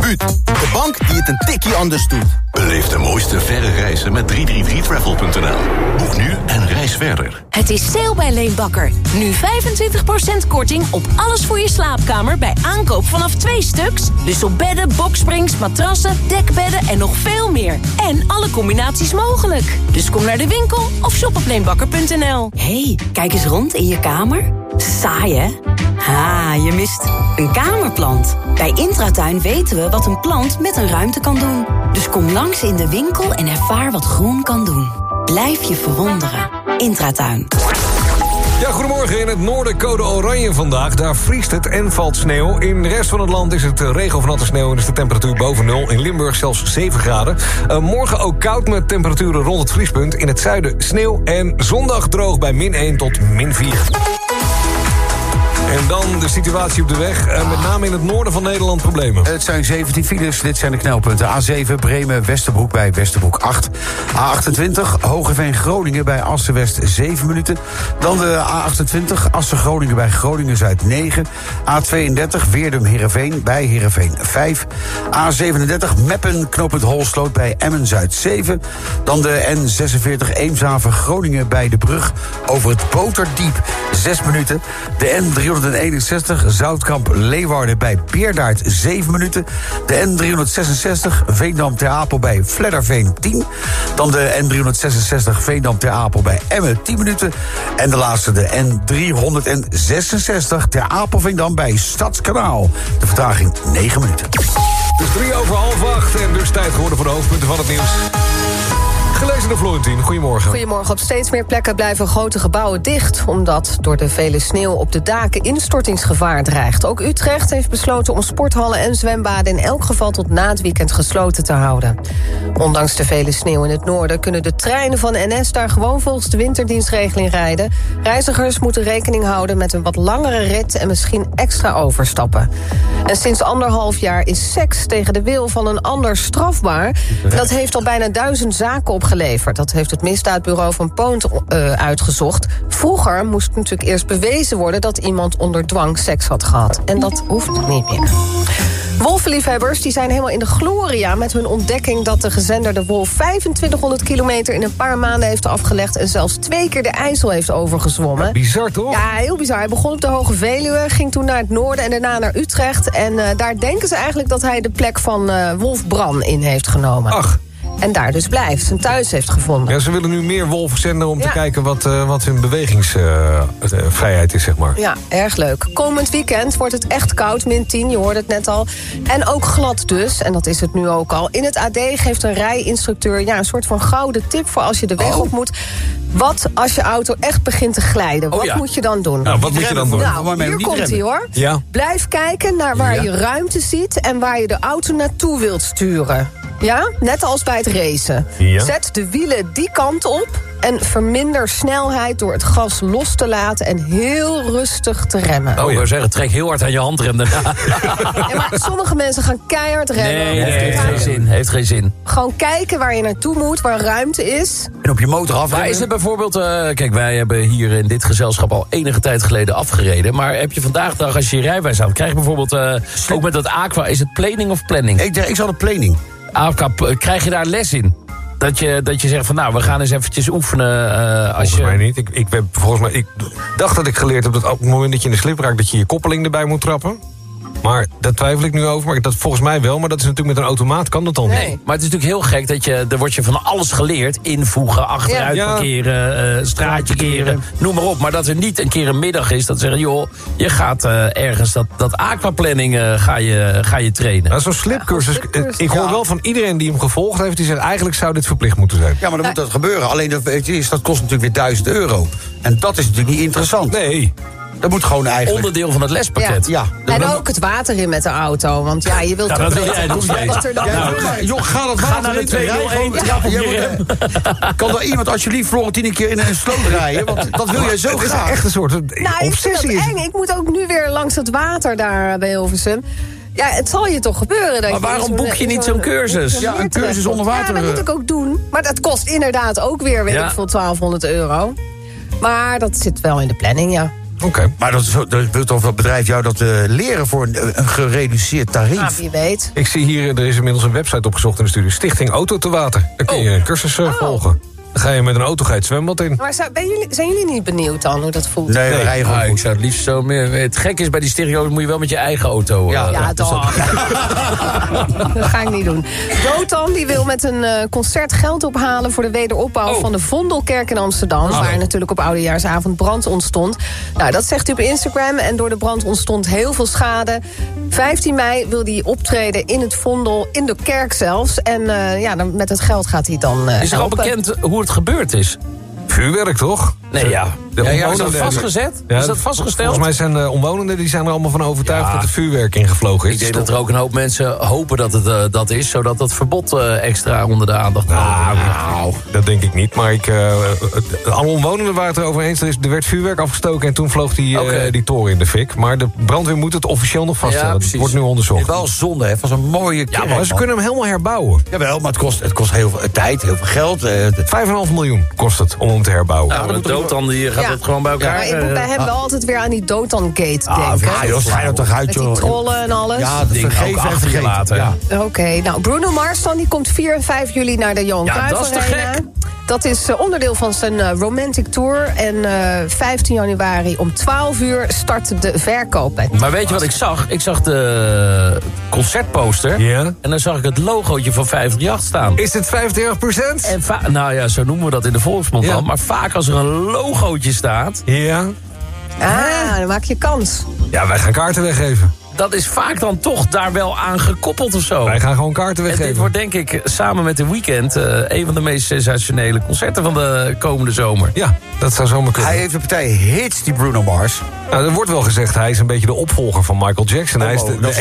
Buut, de bank die het een tikje anders doet. Beleef de mooiste verre reizen met 333travel.nl. Boek nu en reis verder. Het is sale bij Leenbakker. Nu 25% korting op alles voor je slaapkamer bij aankoop vanaf twee stuks. Dus op bedden, boksprings, matrassen, dekbedden en nog veel meer. En alle combinaties mogelijk. Dus kom naar de winkel of shop op leenbakker.nl. hey, kijk eens rond in je kamer. Saai, hè? Ha, je mist een kamerplant. Bij Intratuin weten we wat een plant met een ruimte kan doen. Dus kom langs in de winkel en ervaar wat groen kan doen. Blijf je verwonderen. Intratuin. Ja, goedemorgen. In het noorden code oranje vandaag. Daar vriest het en valt sneeuw. In de rest van het land is het eh, regen of natte sneeuw... en is de temperatuur boven nul. In Limburg zelfs 7 graden. Uh, morgen ook koud met temperaturen rond het vriespunt. In het zuiden sneeuw en zondag droog bij min 1 tot min 4. En dan de situatie op de weg. Uh, met name in het noorden van Nederland problemen. Het zijn 17 files, dit zijn de knelpunten. A7 Bremen, Westerbroek bij Westerbroek 8. A28 Hogeveen Groningen bij Assen-West 7 minuten. Dan de A28 Assen-Groningen bij Groningen-Zuid 9. A32 Weerdum Heerenveen bij Heerenveen 5. A37 Meppen knooppunt Holsloot bij Emmen-Zuid 7. Dan de N46 Eemshaven Groningen bij de brug over het Boterdiep 6 minuten. De N300 361 Zoutkamp Leeuwarden bij Beerdaard 7 minuten. De N366 Veendam ter Apel bij Fledderveen 10. Dan de N366 Veendam ter Apel bij Emmen 10 minuten. En de laatste de N366 ter Apelveendam bij Stadskanaal. De vertraging 9 minuten. Het is drie over half acht en dus tijd geworden voor de hoofdpunten van het nieuws. Gelezen door Florentien. Goedemorgen. Goedemorgen. Op steeds meer plekken blijven grote gebouwen dicht... omdat door de vele sneeuw op de daken instortingsgevaar dreigt. Ook Utrecht heeft besloten om sporthallen en zwembaden... in elk geval tot na het weekend gesloten te houden. Ondanks de vele sneeuw in het noorden... kunnen de treinen van NS daar gewoon volgens de winterdienstregeling rijden. Reizigers moeten rekening houden met een wat langere rit... en misschien extra overstappen. En sinds anderhalf jaar is seks tegen de wil van een ander strafbaar. Dat heeft al bijna duizend zaken op Dat heeft het misdaadbureau van Poont uh, uitgezocht. Vroeger moest natuurlijk eerst bewezen worden... dat iemand onder dwang seks had gehad. En dat hoeft niet meer. Wolvenliefhebbers die zijn helemaal in de gloria met hun ontdekking... dat de gezenderde wolf 2500 kilometer in een paar maanden heeft afgelegd... en zelfs twee keer de IJssel heeft overgezwommen. Ja, bizar toch? Ja, heel bizar. Hij begon op de Hoge Veluwe, ging toen naar het noorden en daarna naar Utrecht. En uh, daar denken ze eigenlijk dat hij de plek van uh, Wolf Bran in heeft genomen. Ach. En daar dus blijft, zijn thuis heeft gevonden. Ja, ze willen nu meer wolven zenden om ja. te kijken wat, uh, wat hun bewegingsvrijheid uh, is, zeg maar. Ja, erg leuk. Komend weekend wordt het echt koud, min 10, je hoorde het net al. En ook glad dus, en dat is het nu ook al. In het AD geeft een rijinstructeur ja, een soort van gouden tip... voor als je de weg oh. op moet. Wat als je auto echt begint te glijden? Oh, wat ja. moet je dan doen? Nou, wat moet je dan doen? Nou, hier komt hij hoor. Ja. Blijf kijken naar waar Ja. je ruimte ziet... en waar je de auto naartoe wilt sturen. Ja, net als bij het racen. Ja. Zet de wielen die kant op en verminder snelheid door het gas los te laten en heel rustig te remmen. Oh, ik wou zeggen, trek heel hard aan je handrem daarna. Ja, maar sommige mensen gaan keihard remmen. Nee, nee, heeft geen zin. Heeft geen zin. Gewoon kijken waar je naartoe moet, waar ruimte is. En op je motor af. Maar is het bijvoorbeeld... eh, kijk, wij hebben hier in dit gezelschap al enige tijd geleden afgereden. Maar heb je vandaag de dag, als je je rijbewijs haalt... krijg je bijvoorbeeld, eh, ook met dat aqua, is het planning of planning? Ik, ik zal de planning. P- krijg je daar les in? Dat je, dat je zegt van nou, we gaan eens eventjes oefenen eh, als Volgens je... mij niet. Ik, ik, heb, volgens mij, ik dacht dat ik geleerd heb dat op het moment dat je in de slip raakt... dat je je koppeling erbij moet trappen. Maar daar twijfel ik nu over. Maar dat volgens mij wel. Maar dat is natuurlijk met een automaat kan dat dan niet. Maar het is natuurlijk heel gek dat je... er wordt je van alles geleerd. Invoegen, achteruit Ja. Parkeren, eh, straatje keren. Noem maar op. Maar dat er niet een keer een middag is dat ze zeggen... joh, je gaat eh, ergens dat, dat aquaplanning eh, ga, je, ga je trainen. Nou, Zo'n slipcursus. ik hoor wel van iedereen die hem gevolgd heeft... die zegt eigenlijk zou dit verplicht moeten zijn. Ja, maar dan moet dat gebeuren. Alleen dat, weet je, is- dat kost natuurlijk weer 1000 euro. En dat is natuurlijk niet interessant. Nee. Dat moet gewoon eigenlijk... Onderdeel van het lespakket. Ja. En ook het water in met de auto. Want ja, je wilt Ja, toch dat wil weten jij doen, wat er dan Ja, joh, ga dat Ga water naar de in, 201, op jij je moet- Kan er iemand alsjeblieft Florentien een keer in een sloot rijden? Want dat wil jij zo Het is graag. echt een soort Nou, ik vind obsessie. is eng. Ik moet ook nu weer langs het water daar bij Hilversum. Ja, het zal je toch gebeuren. Dat Maar waarom boek je in niet zo'n- cursus? Ja, een cursus onder water, Ja, dat moet eh. ik ook doen. Maar dat kost inderdaad ook weer, weet Ja. ik veel, 1200 euro. Maar dat zit wel in de planning, ja. Oké. Maar dat, is, dat wil toch dat bedrijf jou dat eh, leren voor een, een gereduceerd tarief? Nou, wie weet. Ik zie hier, er is inmiddels een website opgezocht in de studio. Stichting Auto te Water. Daar kun je een cursus eh, volgen. Dan ga je met een auto ga je het zwembad in. Maar zou- ben jullie, zijn jullie niet benieuwd dan hoe dat voelt? Nee, rijden gewoon Ah, ik zou het liefst zo meer... Het gek is, bij die stereo moet je wel met je eigen auto... Ja, Ja, dat- [LAUGHS] dat ga ik niet doen. Dotan die wil met een eh, concert geld ophalen... voor de wederopbouw Oh. van de Vondelkerk in Amsterdam... waar natuurlijk op Oudejaarsavond brand ontstond. Nou, dat zegt hij op Instagram. En door de brand ontstond heel veel schade. 15 mei wil hij optreden in het Vondel, in de kerk zelfs. En eh, ja, dan, met het geld gaat hij dan eh, Is er al bekend hoe het gebeurd is? Vuurwerk, toch? Nee, ja. De Ja, ja, is dat vastgezet? Ja, is dat vastgesteld? Volgens mij zijn de omwonenden die zijn er allemaal van overtuigd Ja. dat er vuurwerk ingevlogen is. Ik denk dat er ook een hoop mensen hopen dat het eh, dat is... zodat dat verbod eh, extra onder de aandacht komt. Nou, nou, dat denk ik niet. Maar ik, eh, het- alle omwonenden waren het erover eens. Er, is, er werd vuurwerk afgestoken en toen vloog die, eh, die toren in de fik. Maar de brandweer moet het officieel nog vaststellen. het wordt nu onderzocht. Het is wel zonde, hè, van zo'n mooie kerk. Ja, maar ze kunnen hem helemaal herbouwen. Jawel, maar het kost, het kost heel veel tijd, heel veel geld. eh, het- 5,5 miljoen kost het om hem te herbouwen. Nou, de dood dan die gaat Ja. het gewoon bij elkaar. Maar ik moet bij eh, hem wel altijd weer aan die Dotan-gate Ah, denken. ja, joh, er toch uit, Met die joh. trollen en alles. Ja, dat ding ook vergeven en achter je vergeten. Ja. Oké, nou Bruno Mars dan, die komt 4 en 5 juli naar de Johan Ja, dat is te gek. Dat is eh, onderdeel van zijn eh, Romantic Tour. En eh, 15 januari om 12 uur start de verkoop. Maar weet je wat ik zag? Ik zag de concertposter. Ja. En dan zag ik het logootje van 538 staan. Is het 35% En nou ja, zo noemen we dat in de volksmond Ja. al. Maar vaak als er een logootje staat... Ja. Ah, dan maak je kans. Ja, wij gaan kaarten weggeven. Dat is vaak dan toch daar wel aan gekoppeld of zo. Wij gaan gewoon kaarten En weggeven. dit wordt denk ik samen met de weekend... eh, een van de meest sensationele concerten van de komende zomer. Ja, dat zou zomaar kunnen. Hij heeft een partij hits, die Bruno Mars. Nou, er wordt wel gezegd, hij is een beetje de opvolger van Michael Jackson. Hij is de, de dat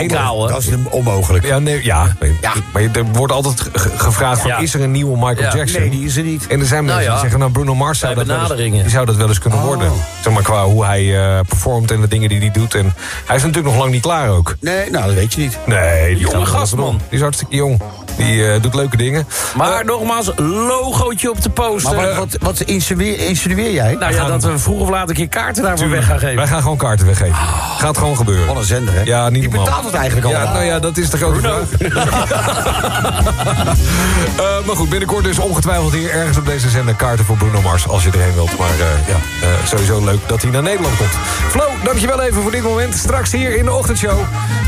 is? Dat onmogelijk. Ja, nee, ja, maar er wordt altijd ge- gevraagd van, Ja. is er een nieuwe Michael Ja. Jackson? Nee, die is er niet. En er zijn Nou mensen ja. die zeggen, nou Bruno Mars zou dat, wel eens, die zou dat wel eens kunnen Oh. worden. Zeg maar qua hoe hij eh, performt en de dingen die hij doet. En hij is natuurlijk nog lang niet klaar ook. Nee, nou, dat weet je niet. Nee, die Jonge gast, man. Die is hartstikke jong. Die eh, doet leuke dingen. Maar nogmaals, logootje op de poster. Maar wat, wat, wat insinueer, insinueer jij? nou ja, dat we vroeg of laat een keer kaarten daarvoor weg gaan geven. Wij gaan gewoon kaarten weggeven. Gaat gewoon gebeuren. Wat een zender, hè? Ja, niet Die normaal. betaalt het eigenlijk al. Ja, nou ja, dat is de grote vraag. [LAUGHS] Eh, maar goed, binnenkort dus ongetwijfeld hier ergens op deze zender kaarten voor Bruno Mars. Als je erheen wilt. Maar eh, ja, eh, sowieso leuk dat hij naar Nederland komt. Flo, dankjewel even voor dit moment. Straks hier in de ochtendshow.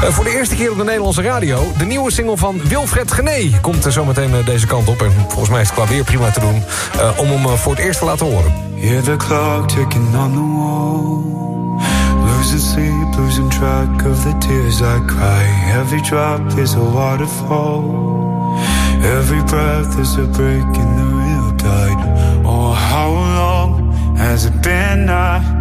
Eh, voor de eerste keer op de Nederlandse radio. De nieuwe single van Wilfred Gené komt uh, zometeen uh, deze kant op. En volgens mij is het qua weer prima te doen. Uh, om hem voor het eerst te laten horen. Hear the clock ticking on the wall. Losing sleep, losing track of the tears I cry. Every drop is a waterfall. Every breath is a break in the real tide. Oh, how long has it been? I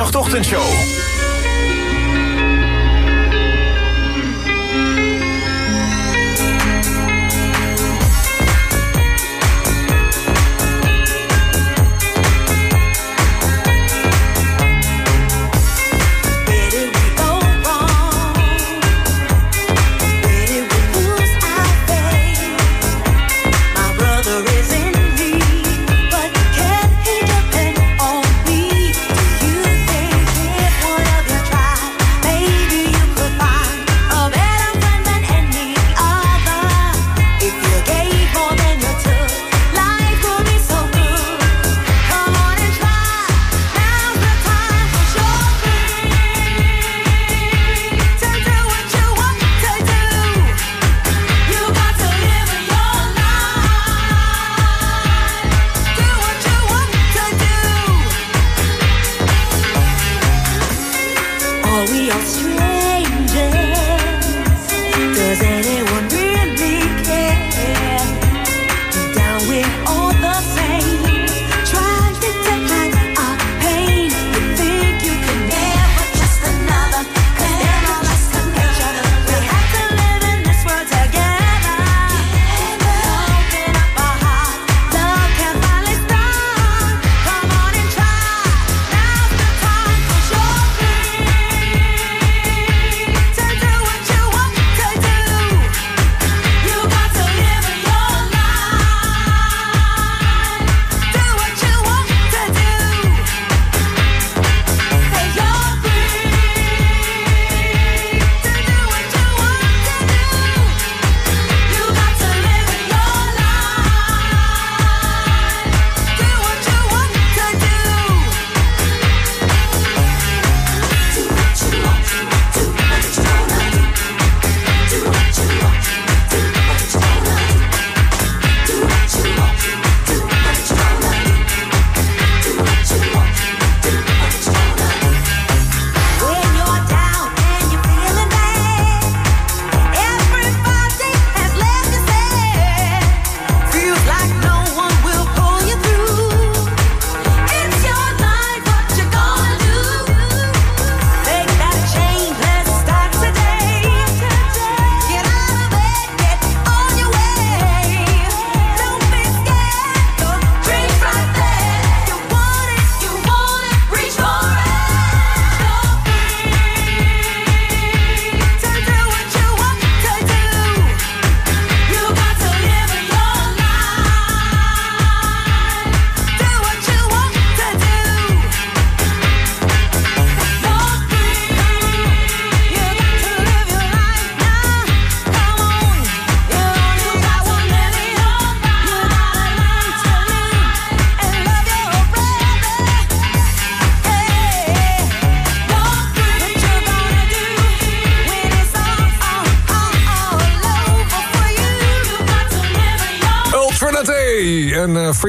538 Ochtendshow.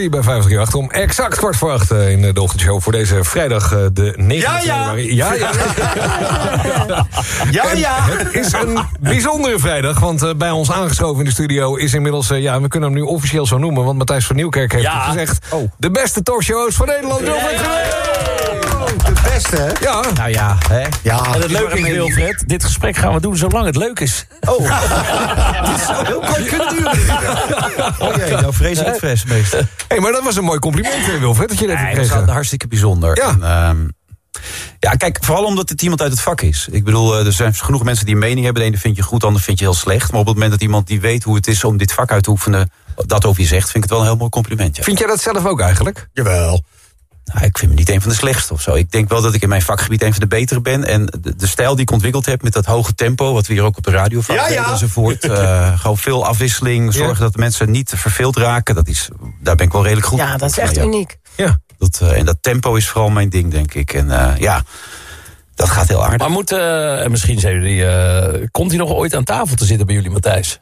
Free bij 538 om exact kwart voor acht eh, in de ochtendshow voor deze vrijdag eh, de 9 Ja, ja. januari. Ja, ja. [LAUGHS] Ja, ja. Het is een bijzondere vrijdag, want eh, bij ons aangeschoven in de studio is inmiddels, ja, we kunnen hem nu officieel zo noemen, want Matthijs van Nieuwkerk heeft Ja. het gezegd. De beste talkshows van Nederland. De beste, hè? Ja. Nou ja, hè? Ja. En het leuke is, Wilfred, dit gesprek gaan we doen zolang het leuk is. Oh. [LAUGHS] Dit zou heel kort kunnen duren. Oh jee, nou vrees ik het fris, meester. hey, maar dat was een mooi compliment, eh, Wilfred, dat je dat hebt Nee, dat is hartstikke bijzonder. Ja. En, ehm, ja, kijk, vooral omdat het iemand uit het vak is. Ik bedoel, eh, er zijn genoeg mensen die een mening hebben. De ene vind je goed, de ander vind je heel slecht. Maar op het moment dat iemand die weet hoe het is om dit vak uit te oefenen... dat over je zegt, vind ik het wel een heel mooi compliment. Ja. Vind jij dat zelf ook eigenlijk? Jawel. Nou, ik vind me niet een van de slechtste of zo. Ik denk wel dat ik in mijn vakgebied een van de betere ben. En de, de stijl die ik ontwikkeld heb met dat hoge tempo... wat we hier ook op de radio Ja, ja. enzovoort. [LAUGHS] eh, gewoon veel afwisseling, zorgen dat de mensen niet verveeld raken. Dat is, daar ben ik wel redelijk goed Ja, dat is echt Ja. uniek. Dat, eh, en dat tempo is vooral mijn ding, denk ik. En eh, ja, dat gaat heel aardig. Maar moet, en misschien zijn jullie, eh, komt hij nog ooit aan tafel te zitten bij jullie, Matthijs?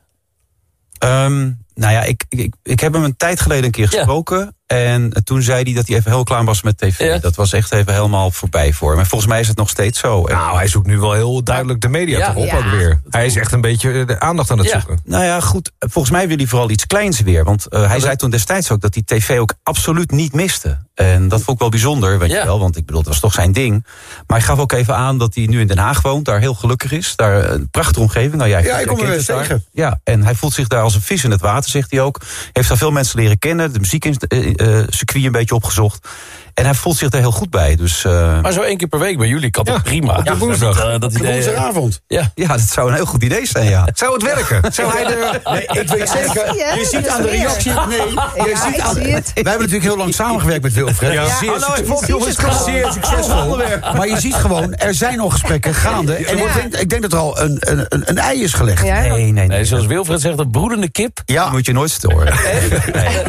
Ehm, nou ja, ik, ik, ik heb hem een tijd geleden een keer gesproken. En toen zei hij dat hij even heel klaar was met tv. Dat was echt even helemaal voorbij voor hem. En volgens mij is het nog steeds zo. Nou, hij zoekt nu wel heel duidelijk de media Ja. toch op Ja. ook weer. Hij is echt een beetje de aandacht aan het zoeken. Nou ja, goed. Volgens mij wil hij vooral iets kleins weer. Want eh, hij zei toen destijds ook dat hij tv ook absoluut niet miste. En dat vond ik wel bijzonder, weet je wel. Want ik bedoel, dat was toch zijn ding. Maar hij gaf ook even aan dat hij nu in Den Haag woont. Daar heel gelukkig is. Daar een prachtige omgeving. Nou, jij, Ja, ik kom er tegen. Ja, en hij voelt zich daar als een vis in het water, zegt hij ook. Heeft daar veel mensen leren kennen. De muziekcircuit een beetje opgezocht. En hij voelt zich daar heel goed bij. Dus, eh, Maar zo één keer per week bij jullie kan toch prima? op de Ja, woensdag. dat, eh, dat idee, eh, woensdagavond. Ja. ja, dat zou een heel goed idee zijn, ja. Zou het werken? Zou hij de... Nee, ik weet zeker. Ja, Je ziet dat aan de reactie. Nee, Ja, je ziet aan, zie wij hebben natuurlijk heel lang samengewerkt met Wilfred. Ja. Zeer, Hallo, ik vond jongens, het gewoon- zeer succesvol. Maar je ziet gewoon, er zijn nog gesprekken gaande. En ik, denk, ik denk dat er al een, een, een, een ei is gelegd. Ja. Nee, nee, nee. Nee, zoals Wilfred zegt, een broedende kip. Die moet je nooit storen.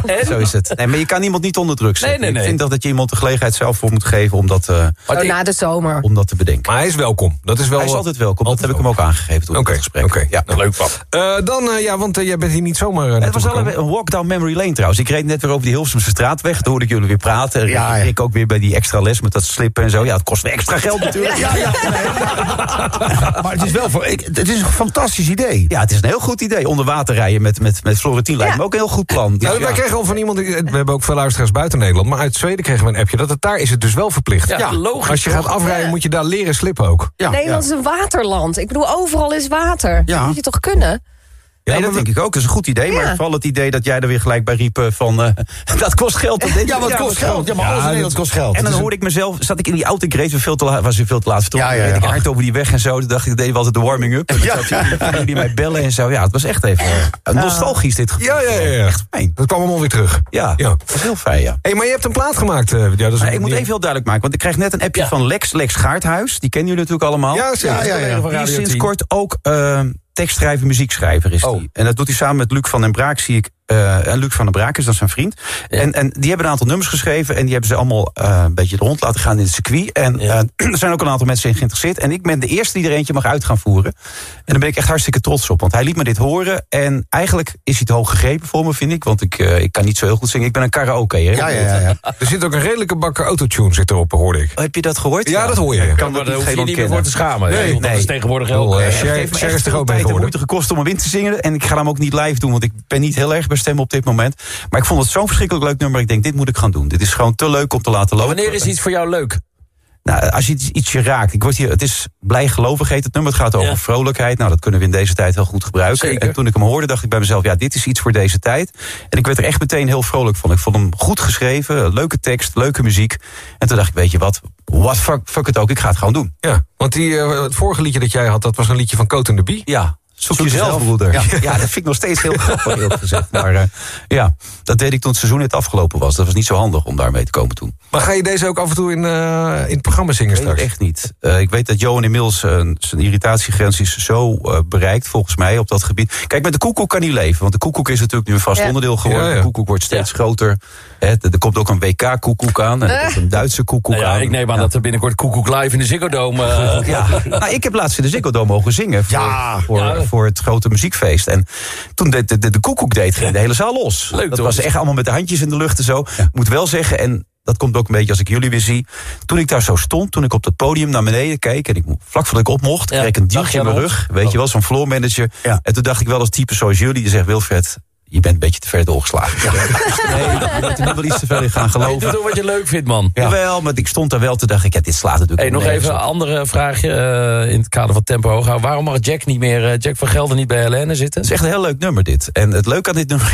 Nee, zo is het. Nee, maar je kan iemand niet onder druk zetten. Nee, nee, nee. Ik vind dat, dat je iemand gelegenheid zelf voor moet geven om dat, eh, Zo na de zomer. om dat te bedenken. Maar hij is welkom. Dat is wel... Hij is altijd welkom. Dat heb ik hem ook aangegeven toen in het gesprek. oké. Ja. Nou, Leuk pap. Eh, dan, eh, ja, want jij bent hier niet zomaar uh, Het was wel een, walk down memory lane trouwens. Ik reed net weer over die Hilversumse straatweg. Toen hoorde ik jullie weer praten. Ja, ik ja. ik ook weer bij die extra les met dat slippen en zo. Ja, het kost weer extra geld natuurlijk. Ja, ja, [LAUGHS] maar het is wel voor, ik, het is een fantastisch idee. Ja, het is een heel goed idee. Onder water rijden met, met, met Florentien lijkt me ook een heel goed plan. Dus Nou, wij ja. kregen al van iemand, we hebben ook veel luisteraars buiten Nederland, maar uit Zweden kregen we een dat het daar is het dus wel verplicht. Ja, logisch, Als je gaat afrijden moet je daar leren slippen ook. Ja, Nederland is een waterland. Ik bedoel, overal is water. Ja. Dat moet je toch kunnen? Nee, Ja, dat maar denk ik ook. Dat is een goed idee. Maar vooral het idee dat jij er weer gelijk bij riep eh, van... eh, [LAUGHS] dat kost geld. Dat Ja, wat kost geld? Ja, maar alles in Nederland kost geld. En dan hoorde ik mezelf, zat ik in die auto, ik reed veel te laat, was weer veel te laat vertrokken. Ja, ja, ik hard over die weg en zo. Toen dacht ik, deden we altijd de warming-up. En dan je- die mij bellen en zo. Ja, het was echt even eh, nostalgisch dit gevoel. Ja, ja, ja. Echt fijn. Dat kwam allemaal weer terug. Ja, Ja. dat was heel fijn, ja. hey, maar je hebt een plaat gemaakt. ja, dat is ik moet even heel duidelijk maken, want ik krijg net een appje van Lex, Lex Gaarthuis. Die kennen jullie natuurlijk allemaal. Ja, zeker. Ja, ja, ja. Die is sinds kort ook tekstschrijver, muziekschrijver is Oh. die. En dat doet hij samen met Luc van den Braak, zie ik. Eh, en Luc van den Braak is dan zijn vriend. En, en die hebben een aantal nummers geschreven. En die hebben ze allemaal eh, een beetje rond laten gaan in het circuit. En Ja. eh, [CLEARS THROAT] er zijn ook een aantal mensen in geïnteresseerd. En ik ben de eerste die er eentje mag uit gaan voeren. En daar ben ik echt hartstikke trots op. Want hij liet me dit horen. En eigenlijk is hij te hoog gegrepen voor me, vind ik. Want ik, eh, ik kan niet zo heel goed zingen. Ik ben een karaoke. hè. Ja, ja, ja. ja. Er zit ook een redelijke bakker autotune zit erop, hoorde ik. Heb je dat gehoord? Ja, dat hoor je. Ik kan Maar dat daar hoef je geen niet meer voor te schamen. Nee, Nee, dat is tegenwoordig heel... eh, eh, Het Sher echt is er ook en geworden. moeite gekost om hem in te zingen. En ik ga hem ook niet live doen, want ik ben niet heel erg bij stemmen op dit moment. Maar ik vond het zo'n verschrikkelijk leuk nummer. Ik denk, dit moet ik gaan doen. Dit is gewoon te leuk om te laten lopen. Wanneer is iets voor jou leuk? Nou, als je iets, ietsje raakt. Ik word hier, het is blijgelovig heet het nummer. Het gaat over Ja. vrolijkheid. Nou, dat kunnen we in deze tijd heel goed gebruiken. Zeker. En toen ik hem hoorde, dacht ik bij mezelf... ja, dit is iets voor deze tijd. En ik werd er echt meteen heel vrolijk van. Ik vond hem goed geschreven, leuke tekst, leuke muziek. En toen dacht ik, weet je wat, what fuck, fuck het ook, ik ga het gewoon doen. Ja, want die, eh, het vorige liedje dat jij had, dat was een liedje van Coat de Bie. Ja, zoek, Zoek jezelf, jezelf. broeder. Ja. Ja. dat [LAUGHS] vind ik nog steeds heel grappig, eerlijk gezegd. Maar eh, ja, dat deed ik toen het seizoen net afgelopen was. Dat was niet zo handig om daarmee te komen toen. Maar ga je deze ook af en toe in, eh, in het programma zingen Ik weet het straks? echt niet. Eh, ik weet dat Johan inmiddels zijn irritatiegrens is zo eh, bereikt, volgens mij, op dat gebied. Kijk, met de koekoek kan hij leven. Want de koekoek is natuurlijk nu een vast Ja. onderdeel geworden. Ja, ja. De koekoek wordt steeds groter. Hè, er komt ook een WK-koekoek aan. En er komt een Duitse koekoek Nou ja, aan. ik neem aan dat er binnenkort Koekoek live in de Ziggo Dome... Ja, [LAUGHS] nou, ik heb laatst in de Ziggo Dome mogen zingen voor, Ja. voor, Ja. Voor het grote muziekfeest. En toen de, de, de, de koekoek deed, ging de hele zaal los. Leuk, dat toch? was echt allemaal met de handjes in de lucht en zo. Ik moet wel zeggen, en dat komt ook een beetje als ik jullie weer zie. Toen ik daar zo stond, toen ik op het podium naar beneden keek... en ik, vlak voordat ik op mocht, Ja. kreeg ik een Dacht duwtje je in mijn rug. Weet Oh. je wel, zo'n floor manager. Ja. En toen dacht ik wel als type zoals jullie, die zegt... Wilfred, je bent een beetje te ver doorgeslagen. [LAUGHS] Nee, je moet er niet wel iets te ver in gaan geloven. toch wat je leuk vindt, man. Jawel, maar ik stond daar wel, toen dacht ik, ja, dit slaat natuurlijk Hey, nog even een andere vraagje eh, in het kader van Tempo Hoog houden. Waarom mag Jack niet meer, eh, Jack van Gelder niet bij Helene zitten? Het is echt een heel leuk nummer dit. En het leuke aan dit nummer...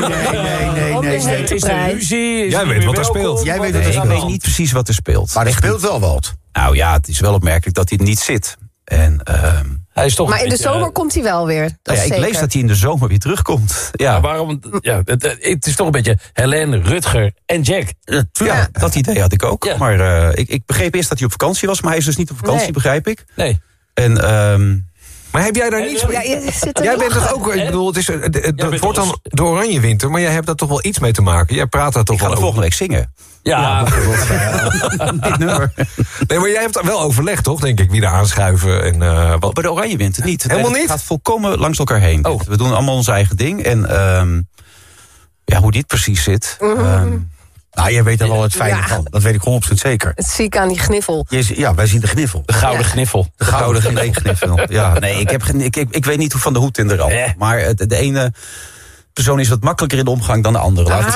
Nee, nee, nee, nee, Is, nee. er- is er ruzie? Is Jij weet wat er speelt. Jij weet Nee, wat er ik weet niet precies wat er speelt. Maar er speelt wel wat. Nou ja, het is wel opmerkelijk dat hij niet zit. En, ehm, hij is toch Maar in de zomer komt hij wel weer. Dat nou ja, ik zeker. lees dat hij in de zomer weer terugkomt. Ja, Ja, waarom? Ja, het, het is toch een beetje Helene, Rutger en Jack. ja, dat idee had ik ook. Maar eh, ik, ik begreep eerst dat hij op vakantie was, maar hij is dus niet op vakantie, Nee. begrijp ik. Nee. En, ehm, Maar heb jij daar niets mee? Ja, je zit te Jij bent toch ook, ik bedoel, het, is, het, het- het wordt dan de oranje winter, maar jij hebt daar toch wel iets mee te maken. Jij praat daar toch ik ga wel er over. volgende week zingen. Ja, [LAUGHS] Dit nummer. Nee, maar jij hebt daar wel overlegd, toch, denk ik, wie er aanschuiven en eh, wat. Bij de Oranje Winter niet. Helemaal Het niet? gaat volkomen langs elkaar heen. Oh. We doen allemaal ons eigen ding. En ehm, ja, hoe dit precies zit... ehm, nou, jij weet er wel het fijne Ja. van. Dat weet ik 100% zeker. Het zie ik aan die gniffel. Je Ja, wij zien de gniffel. de gouden gniffel. De gouden gniffel. Ja, nee, ik, heb, ik, ik, ik weet niet hoe van de hoed in de rand. Eh. Maar het, de ene persoon is wat makkelijker in de omgang dan de andere. Laat het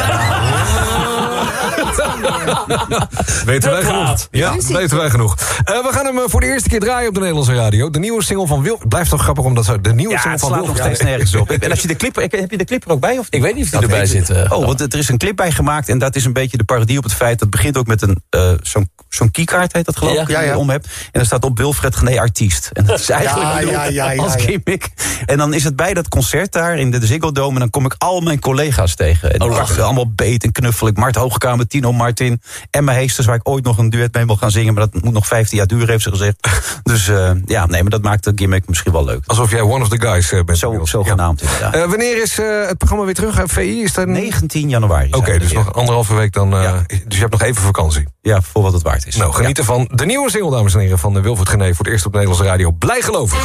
Weten wij genoeg. Ja, weten wij genoeg. Eh, we gaan hem eh, voor de eerste keer draaien op de Nederlandse radio. De nieuwe single van Wil... Blijft toch grappig omdat zo de nieuwe Ja, single het van slaat nog steeds nergens op. [LAUGHS] En als je de clip, ik- heb je de clip er ook bij? Of Ik weet niet of die Dat erbij zit. eh. Oh, want er is een clip bij gemaakt en dat is een beetje de parodie op het feit... dat begint ook met een eh, zo'n zo'n keycard, heet dat geloof Ja. ik, die Ja, je ja. om hebt. En dan staat op Wilfred Gené artiest. En dat is eigenlijk Ja, ja, ja, ja, als ja. gimmick. En dan is het bij dat concert daar in de Ziggo Dome... en dan kom ik al mijn collega's tegen. En die Oh, allemaal beet en knuffel ik. Mart Hoogkamer, Tino Martin, Emma Heesters... waar ik ooit nog een duet mee wil gaan zingen... maar dat moet nog 15 jaar duren, heeft ze gezegd. [LAUGHS] Dus eh, ja, nee, maar dat maakt de gimmick misschien wel leuk. Alsof jij one of the guys eh, bent. Zo, zo genaamd. Eh, wanneer is het programma weer terug? VI is dat 19 januari. Oké, dus nog anderhalve week dan. Dus je hebt nog even vakantie. Ja, voor wat het waard is. Nou, geniet ervan. De nieuwe single, dames en heren, van Wilfred Gené... voor het eerst op Nederlandse radio. Blij gelovig.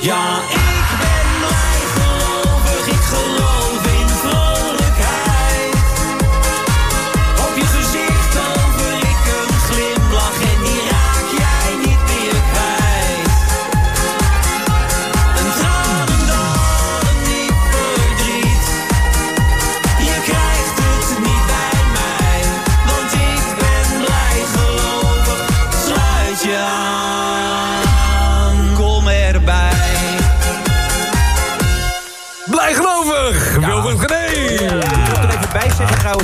Ja,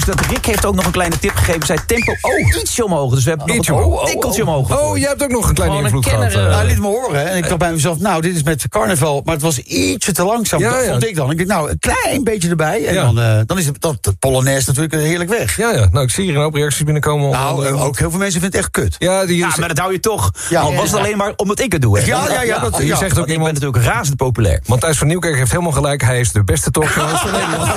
trouwens dat Rick heeft ook nog een kleine tip gegeven. Zei tempo oh, ietsje omhoog. Dus we hebben nog Ietsje een omhoog. Oh, tikkeltje oh. omhoog. Oh, jij hebt ook nog een kleine Gewoon een invloed gehad. kenner, eh. Nou, liet me horen. hè. En ik dacht bij mezelf, nou, dit is met carnaval. Maar het was ietsje te langzaam. Ja, dat ja. vond ik dan. Ik dacht, nou, een klein beetje erbij. En Ja. dan, eh, dan is het, dat, dat Polonaise natuurlijk heerlijk weg. Ja, ja. Nou, ik zie hier een hoop reacties binnenkomen. Nou, eh, ook heel veel mensen vinden het echt kut. Ja, die, Ja, maar dat hou je toch. Ja. Al was het alleen maar omdat ik het doe. Hè. Ja, ja, ja, dat- je ja. zegt ook iemand natuurlijk razend populair. Matthijs van Nieuwkerk heeft helemaal gelijk. Hij is de beste talkshow van [LAUGHS] Nederland.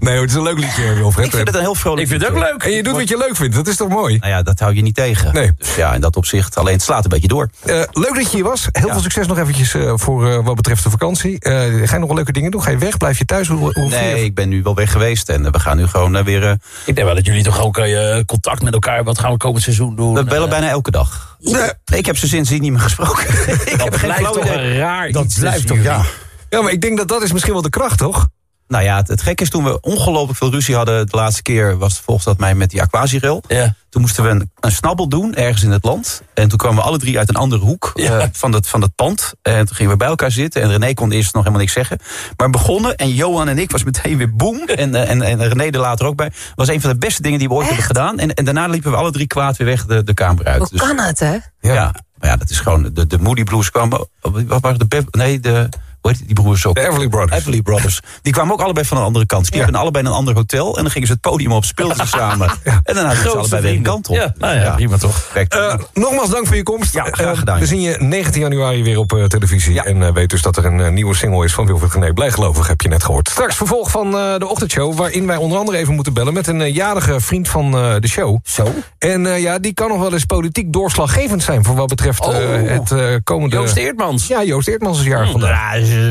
Nee, hoor, het is een leuk liedje, Wilfred. Ik vind het een heel vrolijk Ik vind het ook liedje. leuk. En je doet wat je leuk vindt. Dat is toch mooi? Nou ja, dat hou je niet tegen. Nee. Dus ja, in dat opzicht. Alleen het slaat een beetje door. Eh, leuk dat je hier was. Heel veel succes nog eventjes eh, voor eh, wat betreft de vakantie. Eh, ga je nog wel leuke dingen doen? Ga je weg? Blijf je thuis? Hoe, hoe vier je- Nee, ik ben nu wel weg geweest. En we gaan nu gewoon weer... Ik denk wel dat jullie toch ook contact met elkaar... wat gaan we komend seizoen doen? we bellen bijna elke dag. Nee, ik heb ze sindsdien niet meer gesproken. [LAUGHS] ik Dat heb blijft toch een raar Dat iets blijft toch, ja. Ja, maar ik denk dat dat is misschien wel de kracht, toch? Nou ja, het, het gekke is toen we ongelooflijk veel ruzie hadden... de laatste keer was volgens dat mij met die aquasieril. Ja. Toen moesten we een, een snabbel doen, ergens in het land. En toen kwamen we alle drie uit een andere hoek Ja. eh, van, dat, van dat pand. En toen gingen we bij elkaar zitten. En René kon eerst nog helemaal niks zeggen. Maar we begonnen en Johan en ik was meteen weer boem. [LAUGHS] En, eh, en, en René er later ook bij. was een van de beste dingen die we ooit hebben gedaan. En, en daarna liepen we alle drie kwaad weer weg de, de kamer uit. Dus Hoe kan het, hè? Ja. maar ja, dat is gewoon... De, de Moody Blues kwamen... Wat waren de... Nee, de... Hoe heet die broers ook? De Everly Brothers. Everly Brothers. Die kwamen ook allebei van een andere kant. Die hebben allebei een ander hotel. En dan gingen ze het podium op, speelden ze [LAUGHS] samen. En dan hadden ze allebei weer een kant op. Ja, nou ja, prima toch. Eh, nogmaals dank voor je komst. Ja, graag Eh, gedaan, we zien je 19 januari weer op eh, televisie. En eh, weet dus dat er een nieuwe single is van Wilfred Gené. Blijgelovig heb je net gehoord. Straks vervolg van de ochtendshow... waarin wij onder andere even moeten bellen... met een jarige vriend van de show. Zo? En ja, die kan nog wel eens politiek doorslaggevend zijn... voor wat betreft Oh. het komende... Joost Eertmans. Ja, Joost Eertmans is jarig vandaag.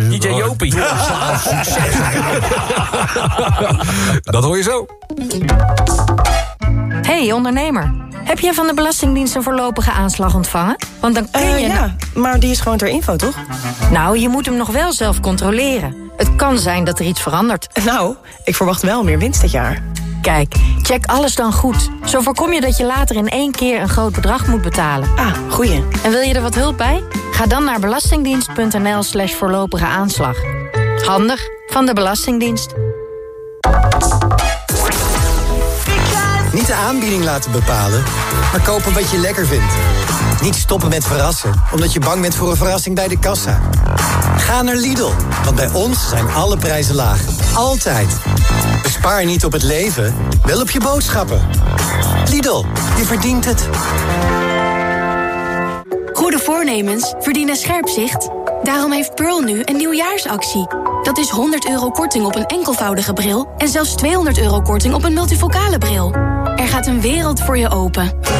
DJ Jopie. [LAUGHS] Dat hoor je zo. Hey ondernemer, heb jij van de Belastingdienst een voorlopige aanslag ontvangen? Want dan kun Eh, je... ja, maar die is gewoon ter info, toch? Nou, je moet hem nog wel zelf controleren. Het kan zijn dat er iets verandert. Nou, ik verwacht wel meer winst dit jaar. Kijk, check alles dan goed. Zo voorkom je dat je later in één keer een groot bedrag moet betalen. Ah, goeie. En wil je er wat hulp bij? Ga dan naar belastingdienst.nl slash voorlopige aanslag. Handig van de Belastingdienst. Niet de aanbieding laten bepalen, maar kopen wat je lekker vindt. Niet stoppen met verrassen, omdat je bang bent voor een verrassing bij de kassa. Ga naar Lidl, want bij ons zijn alle prijzen laag. Altijd. Bespaar niet op het leven, wel op je boodschappen. Lidl, je verdient het. Goede voornemens verdienen scherp zicht. Daarom heeft Pearl nu een nieuwjaarsactie. Dat is 100 euro korting op een enkelvoudige bril... en zelfs 200 euro korting op een multifocale bril. Er gaat een wereld voor je open.